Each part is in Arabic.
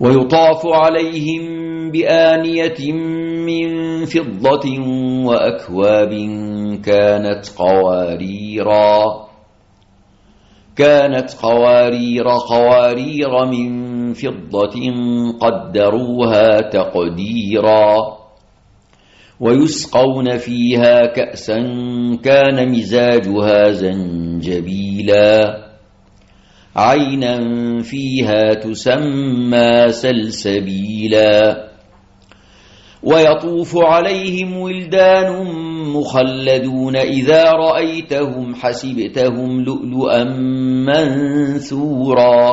ويطاف عليهم بآنية من فضة وأكواب كانت قواريرا كانت قوارير قوارير من فضة قدروها تقديرا ويسقون فيها كأسا كان مزاجها زنجبيلا. عينا فيها تسمى سلسبيلا. ويطوف عليهم ولدان مخلدون. إذا رأيتهم حسبتهم لؤلؤا منثورا.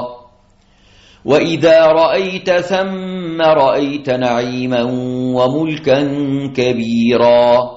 وإذا رأيت ثم رأيت نعيما وملكا كبيرا.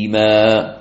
بِمَا